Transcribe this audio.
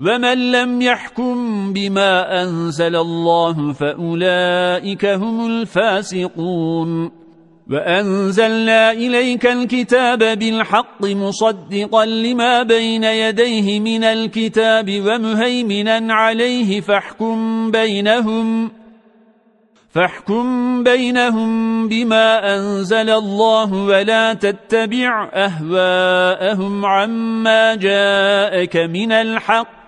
ومن لم يحكم بما أنزل الله فأولئك هم الفاسقون وأنزلنا إليك الكتاب بالحق مصدقا لما بين يديه من الكتاب ومهيمنا عليه فاحكم بينهم فاحكم بينهم بما أنزل الله ولا تتبع أهواءهم عما جاءك من الحق